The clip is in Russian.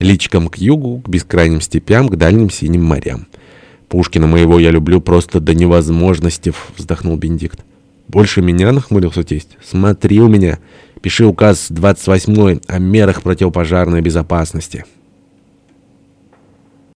личком к югу, к бескрайним степям, к дальним синим морям. «Пушкина моего я люблю просто до невозможности», — вздохнул Бенедикт. «Больше меня?» — нахмурился тесть. «Смотри у меня. Пиши указ 28 о мерах противопожарной безопасности».